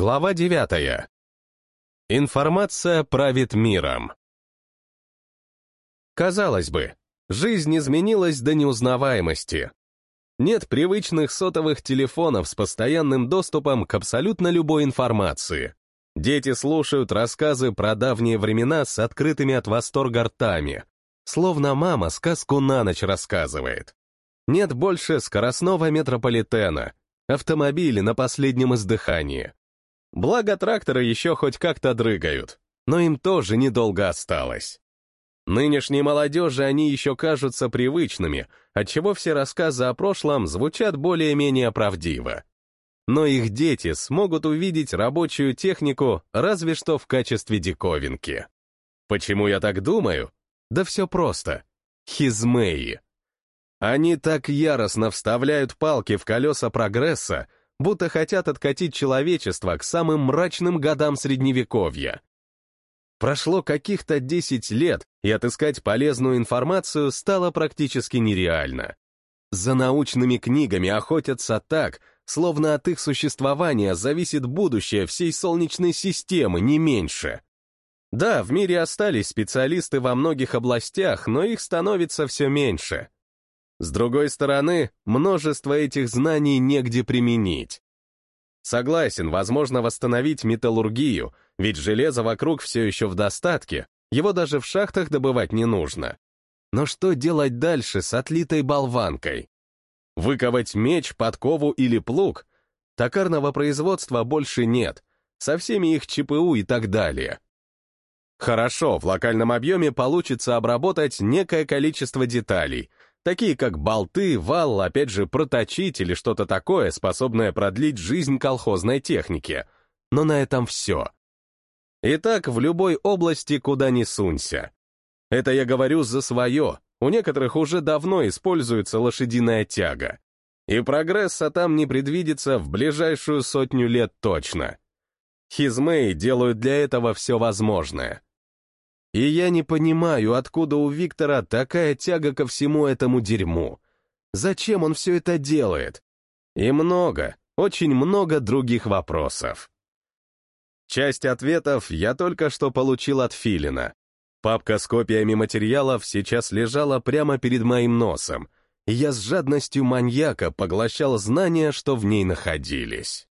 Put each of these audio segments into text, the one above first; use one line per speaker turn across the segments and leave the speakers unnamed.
Глава 9. Информация правит миром. Казалось бы, жизнь изменилась до неузнаваемости. Нет привычных сотовых телефонов с постоянным доступом к абсолютно любой информации. Дети слушают рассказы про давние времена с открытыми от восторга ртами, словно мама сказку на ночь рассказывает. Нет больше скоростного метрополитена, автомобили на последнем издыхании. Благо тракторы еще хоть как-то дрыгают, но им тоже недолго осталось. Нынешней молодежи они еще кажутся привычными, отчего все рассказы о прошлом звучат более-менее правдиво. Но их дети смогут увидеть рабочую технику разве что в качестве диковинки. Почему я так думаю? Да все просто. Хизмеи. Они так яростно вставляют палки в колеса прогресса, будто хотят откатить человечество к самым мрачным годам Средневековья. Прошло каких-то 10 лет, и отыскать полезную информацию стало практически нереально. За научными книгами охотятся так, словно от их существования зависит будущее всей Солнечной системы, не меньше. Да, в мире остались специалисты во многих областях, но их становится все меньше. С другой стороны, множество этих знаний негде применить. Согласен, возможно восстановить металлургию, ведь железо вокруг все еще в достатке, его даже в шахтах добывать не нужно. Но что делать дальше с отлитой болванкой? Выковать меч, подкову или плуг? Токарного производства больше нет, со всеми их ЧПУ и так далее. Хорошо, в локальном объеме получится обработать некое количество деталей, такие как болты, вал, опять же, проточить или что-то такое, способное продлить жизнь колхозной техники. Но на этом все. И так в любой области, куда ни сунься. Это я говорю за свое, у некоторых уже давно используется лошадиная тяга. И прогресса там не предвидится в ближайшую сотню лет точно. Хизмей делают для этого все возможное. И я не понимаю, откуда у Виктора такая тяга ко всему этому дерьму. Зачем он все это делает? И много, очень много других вопросов. Часть ответов я только что получил от Филина. Папка с копиями материалов сейчас лежала прямо перед моим носом, и я с жадностью маньяка поглощал знания, что в ней находились.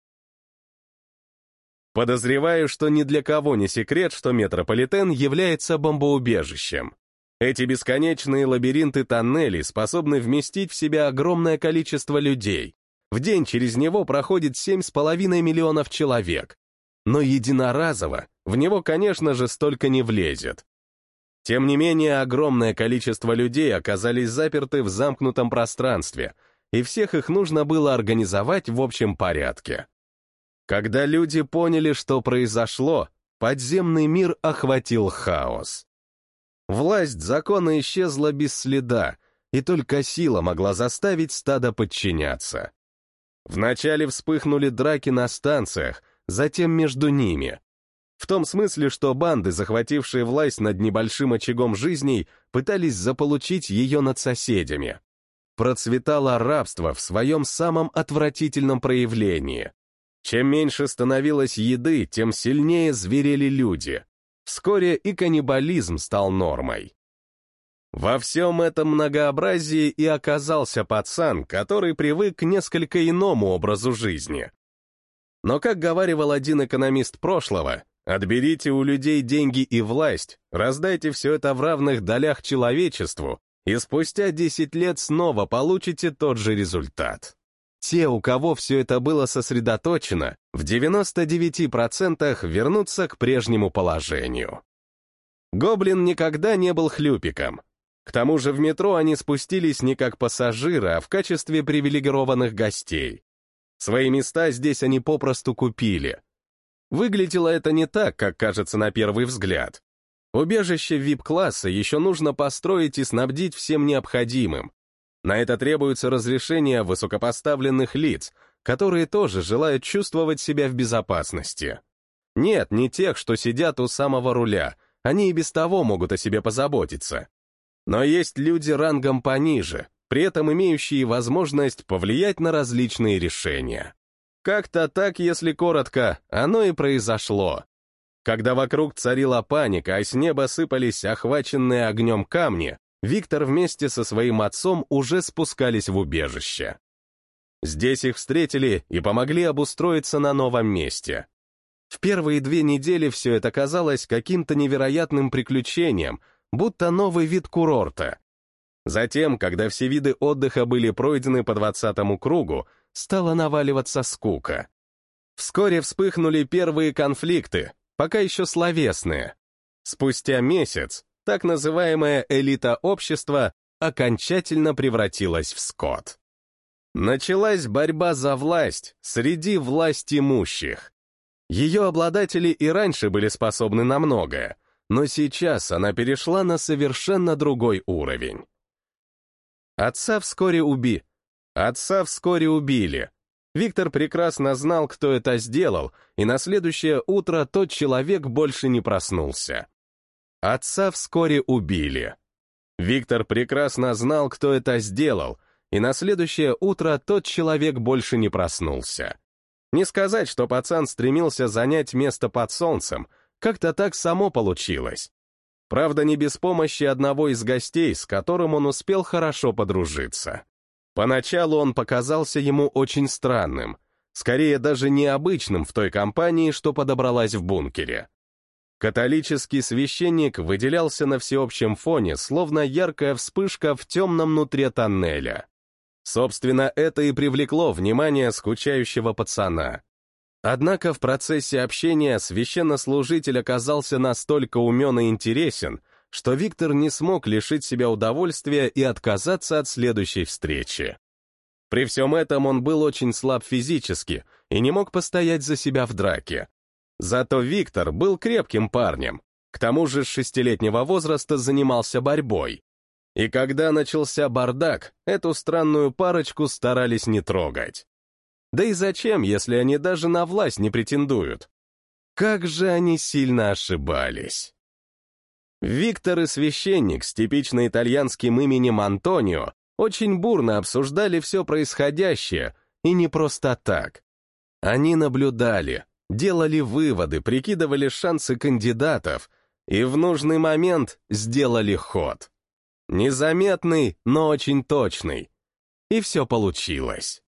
Подозреваю, что ни для кого не секрет, что метрополитен является бомбоубежищем. Эти бесконечные лабиринты тоннелей способны вместить в себя огромное количество людей. В день через него проходит 7,5 миллионов человек. Но единоразово в него, конечно же, столько не влезет. Тем не менее, огромное количество людей оказались заперты в замкнутом пространстве, и всех их нужно было организовать в общем порядке. Когда люди поняли, что произошло, подземный мир охватил хаос. Власть закона исчезла без следа, и только сила могла заставить стадо подчиняться. Вначале вспыхнули драки на станциях, затем между ними. В том смысле, что банды, захватившие власть над небольшим очагом жизней, пытались заполучить ее над соседями. Процветало рабство в своем самом отвратительном проявлении. Чем меньше становилось еды, тем сильнее зверели люди. Вскоре и каннибализм стал нормой. Во всем этом многообразии и оказался пацан, который привык к несколько иному образу жизни. Но, как говаривал один экономист прошлого, отберите у людей деньги и власть, раздайте все это в равных долях человечеству, и спустя 10 лет снова получите тот же результат. Те, у кого все это было сосредоточено, в 99% вернутся к прежнему положению. Гоблин никогда не был хлюпиком. К тому же в метро они спустились не как пассажиры, а в качестве привилегированных гостей. Свои места здесь они попросту купили. Выглядело это не так, как кажется на первый взгляд. Убежище VIP-класса еще нужно построить и снабдить всем необходимым, на это требуется разрешение высокопоставленных лиц, которые тоже желают чувствовать себя в безопасности. Нет, не тех, что сидят у самого руля, они и без того могут о себе позаботиться. Но есть люди рангом пониже, при этом имеющие возможность повлиять на различные решения. Как-то так, если коротко, оно и произошло. Когда вокруг царила паника, а с неба сыпались охваченные огнем камни, Виктор вместе со своим отцом уже спускались в убежище. Здесь их встретили и помогли обустроиться на новом месте. В первые две недели все это казалось каким-то невероятным приключением, будто новый вид курорта. Затем, когда все виды отдыха были пройдены по двадцатому кругу, стала наваливаться скука. Вскоре вспыхнули первые конфликты, пока еще словесные. Спустя месяц так называемая элита общества окончательно превратилась в скот. Началась борьба за власть среди власть имущих. Ее обладатели и раньше были способны на многое, но сейчас она перешла на совершенно другой уровень. Отца вскоре уби. Отца вскоре убили, Виктор прекрасно знал, кто это сделал, и на следующее утро тот человек больше не проснулся. Отца вскоре убили. Виктор прекрасно знал, кто это сделал, и на следующее утро тот человек больше не проснулся. Не сказать, что пацан стремился занять место под солнцем, как-то так само получилось. Правда, не без помощи одного из гостей, с которым он успел хорошо подружиться. Поначалу он показался ему очень странным, скорее даже необычным в той компании, что подобралась в бункере. Католический священник выделялся на всеобщем фоне, словно яркая вспышка в темном нутре тоннеля. Собственно, это и привлекло внимание скучающего пацана. Однако в процессе общения священнослужитель оказался настолько умен и интересен, что Виктор не смог лишить себя удовольствия и отказаться от следующей встречи. При всем этом он был очень слаб физически и не мог постоять за себя в драке. Зато Виктор был крепким парнем, к тому же с шестилетнего возраста занимался борьбой. И когда начался бардак, эту странную парочку старались не трогать. Да и зачем, если они даже на власть не претендуют? Как же они сильно ошибались. Виктор и священник с типично итальянским именем Антонио очень бурно обсуждали все происходящее, и не просто так. Они наблюдали, делали выводы, прикидывали шансы кандидатов и в нужный момент сделали ход. Незаметный, но очень точный. И все получилось.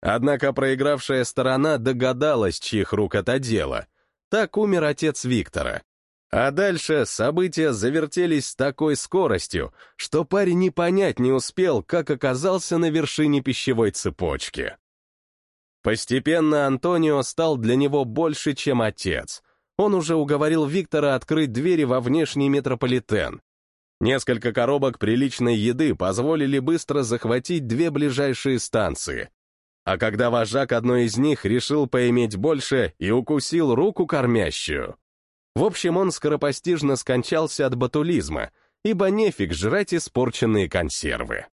Однако проигравшая сторона догадалась, чьих рук это дело. Так умер отец Виктора. А дальше события завертелись с такой скоростью, что парень не понять не успел, как оказался на вершине пищевой цепочки. Постепенно Антонио стал для него больше, чем отец. Он уже уговорил Виктора открыть двери во внешний метрополитен. Несколько коробок приличной еды позволили быстро захватить две ближайшие станции. А когда вожак одной из них решил поиметь больше и укусил руку кормящую, в общем, он скоропостижно скончался от батулизма, ибо нефиг жрать испорченные консервы.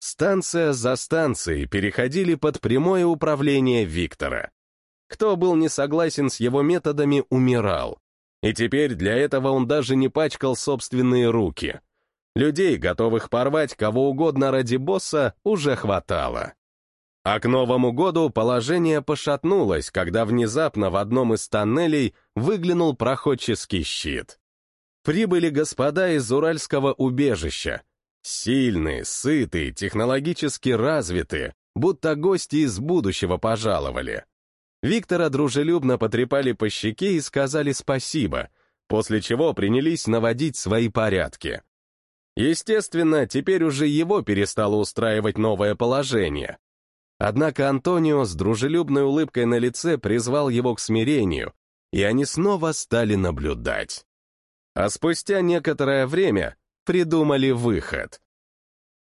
Станция за станцией переходили под прямое управление Виктора. Кто был не согласен с его методами, умирал. И теперь для этого он даже не пачкал собственные руки. Людей, готовых порвать кого угодно ради босса, уже хватало. А к Новому году положение пошатнулось, когда внезапно в одном из тоннелей выглянул проходческий щит. Прибыли господа из Уральского убежища. Сильные, сытые, технологически развитые, будто гости из будущего пожаловали. Виктора дружелюбно потрепали по щеке и сказали спасибо, после чего принялись наводить свои порядки. Естественно, теперь уже его перестало устраивать новое положение. Однако Антонио с дружелюбной улыбкой на лице призвал его к смирению, и они снова стали наблюдать. А спустя некоторое время придумали выход.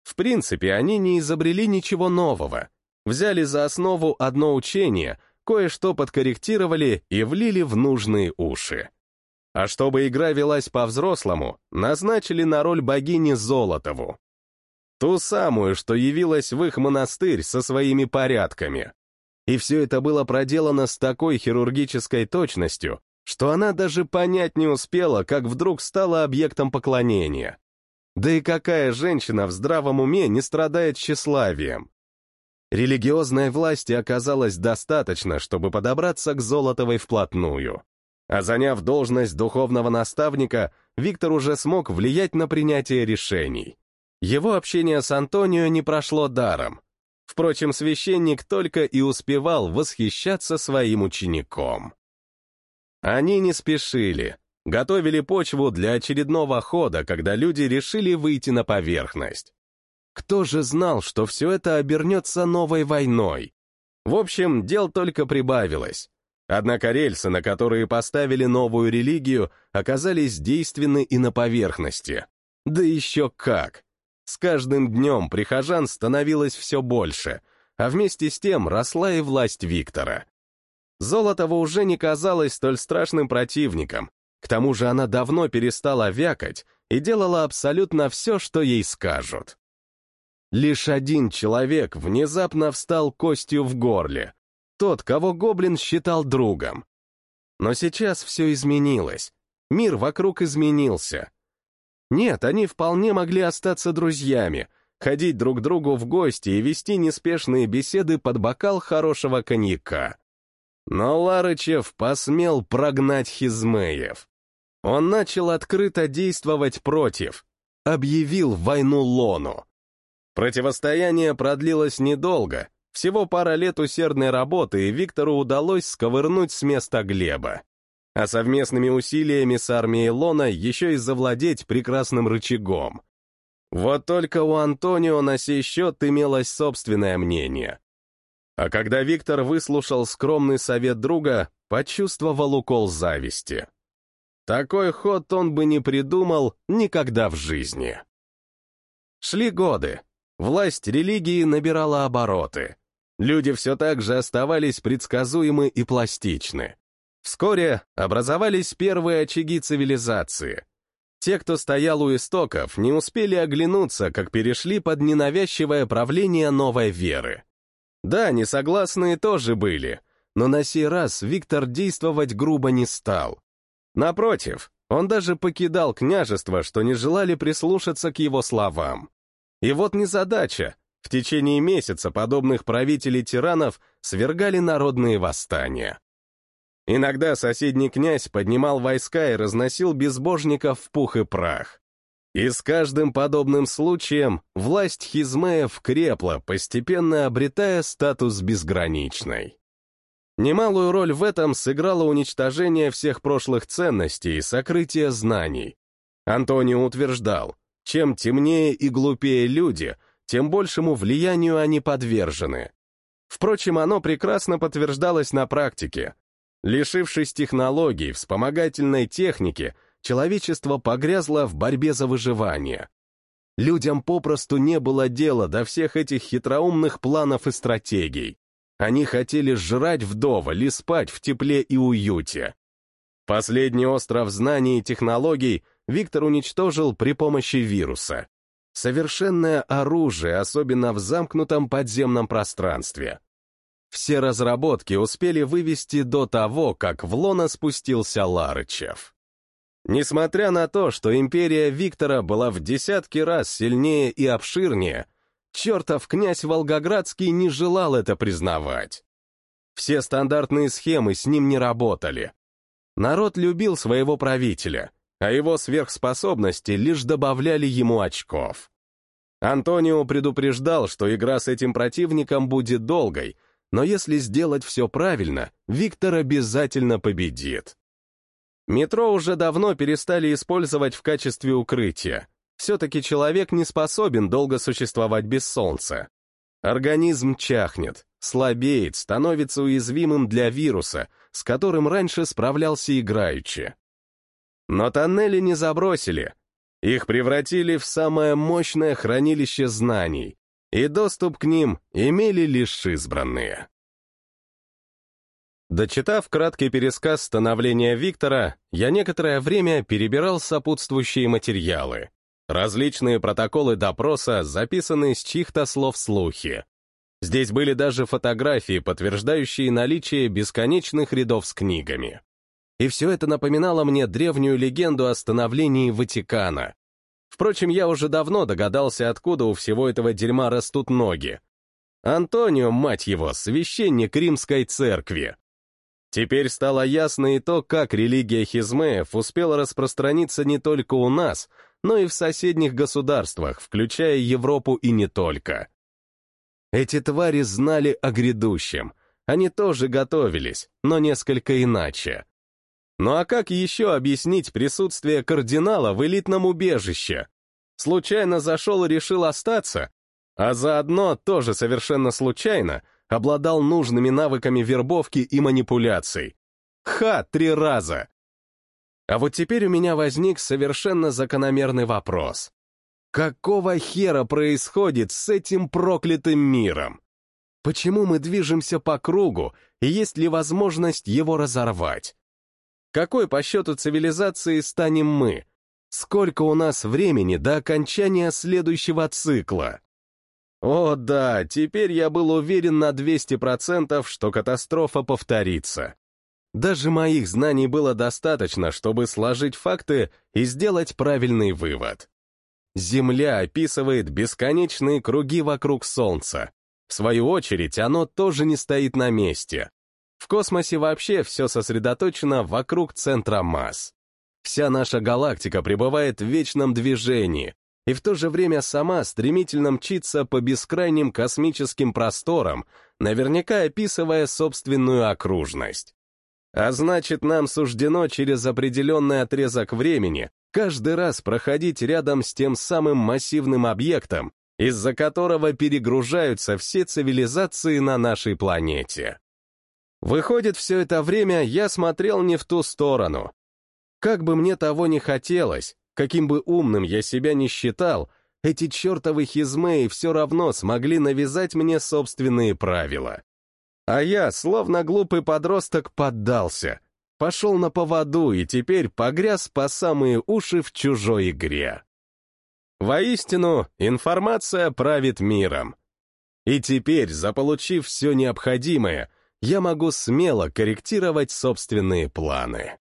В принципе, они не изобрели ничего нового. Взяли за основу одно учение, кое-что подкорректировали и влили в нужные уши. А чтобы игра велась по-взрослому, назначили на роль богини Золотову. Ту самую, что явилась в их монастырь со своими порядками. И все это было проделано с такой хирургической точностью, что она даже понять не успела, как вдруг стала объектом поклонения. Да и какая женщина в здравом уме не страдает тщеславием? Религиозной власти оказалось достаточно, чтобы подобраться к Золотовой вплотную. А заняв должность духовного наставника, Виктор уже смог влиять на принятие решений. Его общение с Антонио не прошло даром. Впрочем, священник только и успевал восхищаться своим учеником. Они не спешили, готовили почву для очередного хода, когда люди решили выйти на поверхность. Кто же знал, что все это обернется новой войной? В общем, дел только прибавилось. Однако рельсы, на которые поставили новую религию, оказались действенны и на поверхности. Да еще как! С каждым днем прихожан становилось все больше, а вместе с тем росла и власть Виктора. Золотова уже не казалась столь страшным противником, к тому же она давно перестала вякать и делала абсолютно все, что ей скажут. Лишь один человек внезапно встал костью в горле, тот, кого Гоблин считал другом. Но сейчас все изменилось, мир вокруг изменился. Нет, они вполне могли остаться друзьями, ходить друг другу в гости и вести неспешные беседы под бокал хорошего коньяка. Но Ларычев посмел прогнать Хизмеев. Он начал открыто действовать против, объявил войну Лону. Противостояние продлилось недолго, всего пара лет усердной работы, и Виктору удалось сковырнуть с места Глеба. А совместными усилиями с армией Лона еще и завладеть прекрасным рычагом. Вот только у Антонио на сей счет имелось собственное мнение. А когда Виктор выслушал скромный совет друга, почувствовал укол зависти. Такой ход он бы не придумал никогда в жизни. Шли годы. Власть религии набирала обороты. Люди все так же оставались предсказуемы и пластичны. Вскоре образовались первые очаги цивилизации. Те, кто стоял у истоков, не успели оглянуться, как перешли под ненавязчивое правление новой веры. Да, несогласные тоже были, но на сей раз Виктор действовать грубо не стал. Напротив, он даже покидал княжество, что не желали прислушаться к его словам. И вот незадача. В течение месяца подобных правителей-тиранов свергали народные восстания. Иногда соседний князь поднимал войска и разносил безбожников в пух и прах. И с каждым подобным случаем власть Хизмеев крепла, постепенно обретая статус безграничной. Немалую роль в этом сыграло уничтожение всех прошлых ценностей и сокрытие знаний. Антонио утверждал, чем темнее и глупее люди, тем большему влиянию они подвержены. Впрочем, оно прекрасно подтверждалось на практике. Лишившись технологий, вспомогательной техники — человечество погрязло в борьбе за выживание. Людям попросту не было дела до всех этих хитроумных планов и стратегий. Они хотели жрать вдоволь и спать в тепле и уюте. Последний остров знаний и технологий Виктор уничтожил при помощи вируса. Совершенное оружие, особенно в замкнутом подземном пространстве. Все разработки успели вывести до того, как в лоно спустился Ларычев. Несмотря на то, что империя Виктора была в десятки раз сильнее и обширнее, чертов князь Волгоградский не желал это признавать. Все стандартные схемы с ним не работали. Народ любил своего правителя, а его сверхспособности лишь добавляли ему очков. Антонио предупреждал, что игра с этим противником будет долгой, но если сделать все правильно, Виктор обязательно победит. Метро уже давно перестали использовать в качестве укрытия. Все-таки человек не способен долго существовать без солнца. Организм чахнет, слабеет, становится уязвимым для вируса, с которым раньше справлялся играючи. Но тоннели не забросили. Их превратили в самое мощное хранилище знаний, и доступ к ним имели лишь избранные. Дочитав краткий пересказ становления Виктора, я некоторое время перебирал сопутствующие материалы. Различные протоколы допроса, записанные с чьих-то слов слухи. Здесь были даже фотографии, подтверждающие наличие бесконечных рядов с книгами. И все это напоминало мне древнюю легенду о становлении Ватикана. Впрочем, я уже давно догадался, откуда у всего этого дерьма растут ноги. Антонио, мать его, священник римской церкви. Теперь стало ясно и то, как религия хизмеев успела распространиться не только у нас, но и в соседних государствах, включая Европу и не только. Эти твари знали о грядущем. Они тоже готовились, но несколько иначе. Ну а как еще объяснить присутствие кардинала в элитном убежище? Случайно зашел и решил остаться, а заодно, тоже совершенно случайно, обладал нужными навыками вербовки и манипуляций. Ха, три раза! А вот теперь у меня возник совершенно закономерный вопрос. Какого хера происходит с этим проклятым миром? Почему мы движемся по кругу, и есть ли возможность его разорвать? Какой по счету цивилизации станем мы? Сколько у нас времени до окончания следующего цикла? О да, теперь я был уверен на 200%, что катастрофа повторится. Даже моих знаний было достаточно, чтобы сложить факты и сделать правильный вывод. Земля описывает бесконечные круги вокруг Солнца. В свою очередь, оно тоже не стоит на месте. В космосе вообще все сосредоточено вокруг центра масс. Вся наша галактика пребывает в вечном движении, и в то же время сама стремительно мчится по бескрайним космическим просторам, наверняка описывая собственную окружность. А значит, нам суждено через определенный отрезок времени каждый раз проходить рядом с тем самым массивным объектом, из-за которого перегружаются все цивилизации на нашей планете. Выходит, все это время я смотрел не в ту сторону. Как бы мне того не хотелось, Каким бы умным я себя не считал, эти чертовы хизмеи все равно смогли навязать мне собственные правила. А я, словно глупый подросток, поддался, пошел на поводу и теперь погряз по самые уши в чужой игре. Воистину, информация правит миром. И теперь, заполучив все необходимое, я могу смело корректировать собственные планы.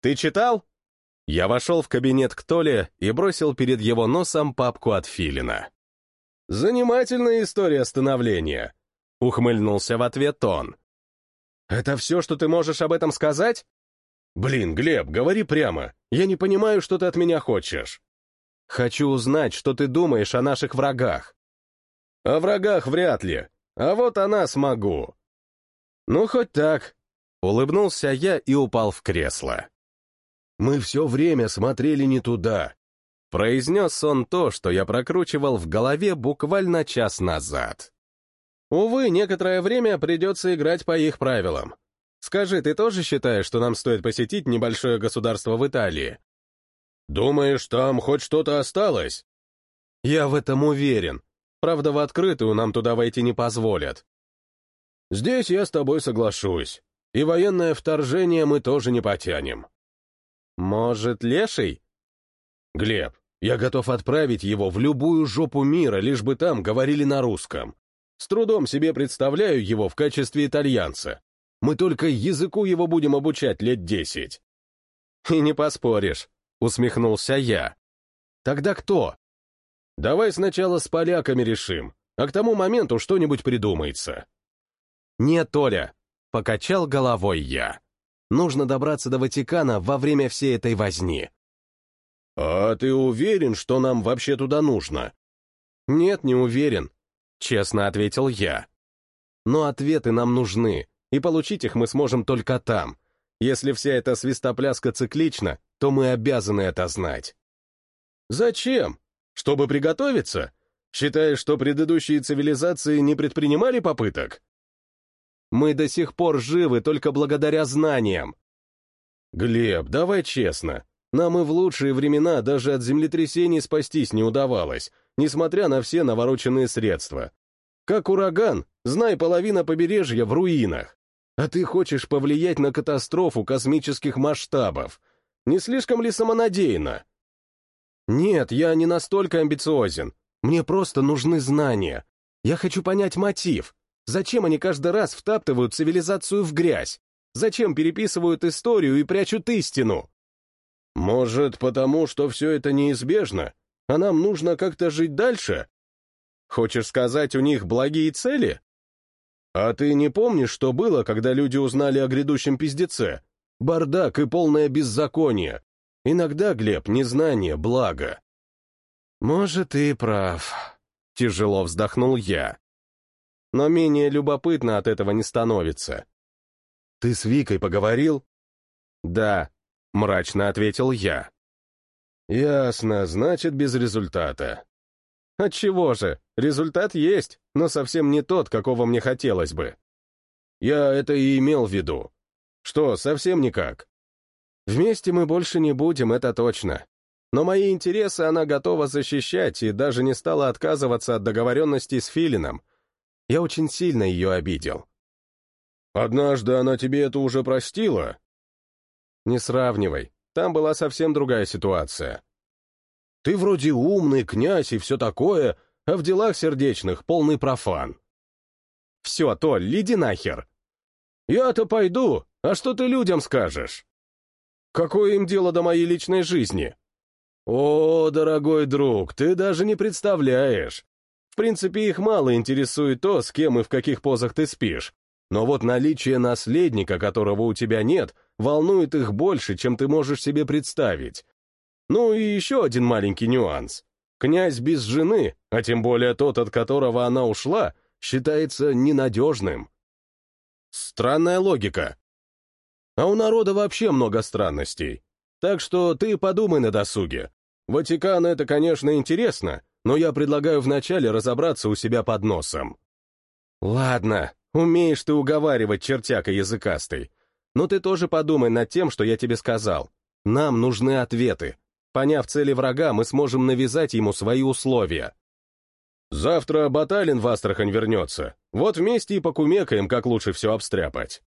«Ты читал?» Я вошел в кабинет к Толе и бросил перед его носом папку от Филина. «Занимательная история становления», — ухмыльнулся в ответ он. «Это все, что ты можешь об этом сказать?» «Блин, Глеб, говори прямо. Я не понимаю, что ты от меня хочешь». «Хочу узнать, что ты думаешь о наших врагах». «О врагах вряд ли. А вот она смогу». «Ну, хоть так». Улыбнулся я и упал в кресло. Мы все время смотрели не туда. Произнес он то, что я прокручивал в голове буквально час назад. Увы, некоторое время придется играть по их правилам. Скажи, ты тоже считаешь, что нам стоит посетить небольшое государство в Италии? Думаешь, там хоть что-то осталось? Я в этом уверен. Правда, в открытую нам туда войти не позволят. Здесь я с тобой соглашусь. И военное вторжение мы тоже не потянем. Может, леший? Глеб, я готов отправить его в любую жопу мира, лишь бы там говорили на русском. С трудом себе представляю его в качестве итальянца. Мы только языку его будем обучать лет десять. И не поспоришь, усмехнулся я. Тогда кто? Давай сначала с поляками решим, а к тому моменту что-нибудь придумается. Нет, Толя, покачал головой я. Нужно добраться до Ватикана во время всей этой возни. «А ты уверен, что нам вообще туда нужно?» «Нет, не уверен», — честно ответил я. «Но ответы нам нужны, и получить их мы сможем только там. Если вся эта свистопляска циклична, то мы обязаны это знать». «Зачем? Чтобы приготовиться? Считаешь, что предыдущие цивилизации не предпринимали попыток?» Мы до сих пор живы только благодаря знаниям. Глеб, давай честно. Нам и в лучшие времена даже от землетрясений спастись не удавалось, несмотря на все навороченные средства. Как ураган, знай, половина побережья в руинах. А ты хочешь повлиять на катастрофу космических масштабов. Не слишком ли самонадеянно? Нет, я не настолько амбициозен. Мне просто нужны знания. Я хочу понять мотив, Зачем они каждый раз втаптывают цивилизацию в грязь? Зачем переписывают историю и прячут истину? Может, потому что все это неизбежно, а нам нужно как-то жить дальше? Хочешь сказать, у них благие цели? А ты не помнишь, что было, когда люди узнали о грядущем пиздеце? Бардак и полное беззаконие. Иногда, Глеб, незнание — благо. Может, и прав. Тяжело вздохнул я. Но менее любопытно от этого не становится. Ты с Викой поговорил? Да, мрачно ответил я. Ясно, значит, без результата. Отчего же? Результат есть, но совсем не тот, какого мне хотелось бы. Я это и имел в виду. Что, совсем никак? Вместе мы больше не будем, это точно. Но мои интересы она готова защищать и даже не стала отказываться от договоренности с Филином. Я очень сильно ее обидел. «Однажды она тебе это уже простила?» «Не сравнивай. Там была совсем другая ситуация. Ты вроде умный, князь и все такое, а в делах сердечных полный профан. Все, то, лиди нахер. Я-то пойду, а что ты людям скажешь? Какое им дело до моей личной жизни? О, дорогой друг, ты даже не представляешь. В принципе, их мало интересует то, с кем и в каких позах ты спишь. Но вот наличие наследника, которого у тебя нет, волнует их больше, чем ты можешь себе представить. Ну и еще один маленький нюанс. Князь без жены, а тем более тот, от которого она ушла, считается ненадежным. Странная логика. А у народа вообще много странностей. Так что ты подумай на досуге. Ватикан — это, конечно, интересно, но я предлагаю вначале разобраться у себя под носом. Ладно, умеешь ты уговаривать, чертяка языкастый. Но ты тоже подумай над тем, что я тебе сказал. Нам нужны ответы, Поняв цели врага, мы сможем навязать ему свои условия. Завтра Баталин в Астрахань вернется. Вот вместе и покумекаем, как лучше все обстряпать.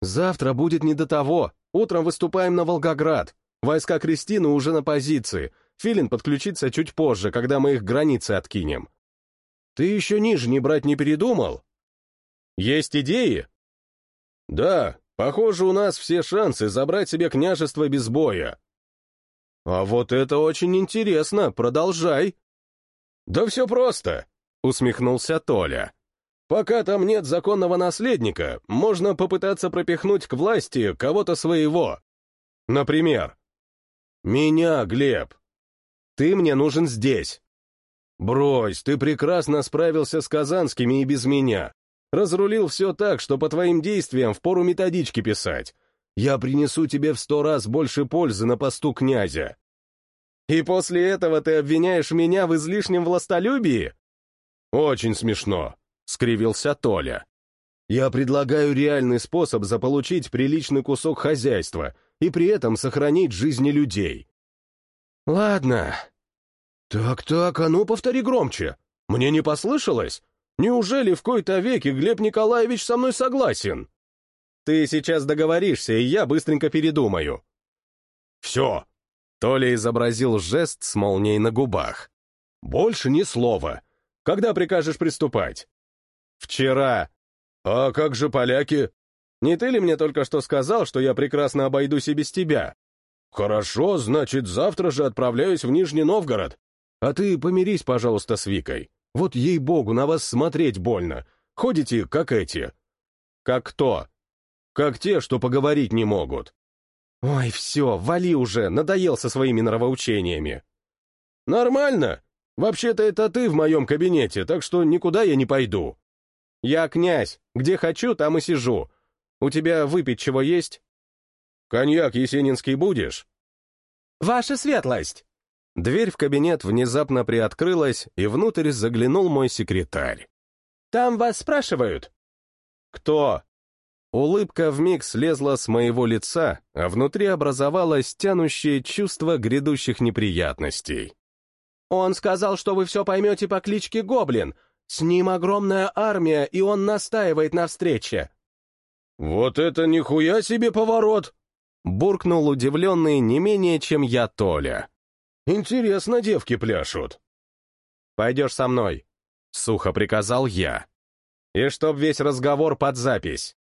Завтра будет не до того. Утром выступаем на Волгоград. Войска Кристины уже на позиции. Филин подключится чуть позже, когда мы их границы откинем. Ты еще ниже не брать не передумал? Есть идеи? Да, похоже, у нас все шансы забрать себе княжество без боя. «А вот это очень интересно, продолжай». «Да все просто», — усмехнулся Толя. «Пока там нет законного наследника, можно попытаться пропихнуть к власти кого-то своего. Например, меня, Глеб. Ты мне нужен здесь. Брось, ты прекрасно справился с казанскими и без меня. Разрулил все так, что по твоим действиям впору методички писать. Я принесу тебе в сто раз больше пользы на посту князя. И после этого ты обвиняешь меня в излишнем властолюбии? Очень смешно, — скривился Толя. Я предлагаю реальный способ заполучить приличный кусок хозяйства и при этом сохранить жизни людей. Ладно. Так-так, а ну повтори громче. Мне не послышалось? Неужели в кои-то веке Глеб Николаевич со мной согласен? Ты сейчас договоришься, и я быстренько передумаю. Все. Толя изобразил жест с молнией на губах. Больше ни слова. Когда прикажешь приступать? Вчера. А как же поляки? Не ты ли мне только что сказал, что я прекрасно обойдусь и без тебя? Хорошо, значит, завтра же отправляюсь в Нижний Новгород. А ты помирись, пожалуйста, с Викой. Вот ей-богу, на вас смотреть больно. Ходите, как эти. Как кто? Как те, что поговорить не могут. Ой, все, вали уже, надоел со своими нравоучениями. Нормально. Вообще-то это ты в моем кабинете, так что никуда я не пойду. Я князь, где хочу, там и сижу. У тебя выпить чего есть? Коньяк есенинский будешь? Ваша светлость! Дверь в кабинет внезапно приоткрылась, и внутрь заглянул мой секретарь. «Там вас спрашивают?» «Кто?» Улыбка вмиг слезла с моего лица, а внутри образовалось тянущее чувство грядущих неприятностей. «Он сказал, что вы все поймете по кличке Гоблин. С ним огромная армия, и он настаивает на встрече». «Вот это нихуя себе поворот!» Буркнул удивленный не менее, чем я Толя. «Интересно девки пляшут». «Пойдешь со мной», — сухо приказал я. «И чтоб весь разговор под запись».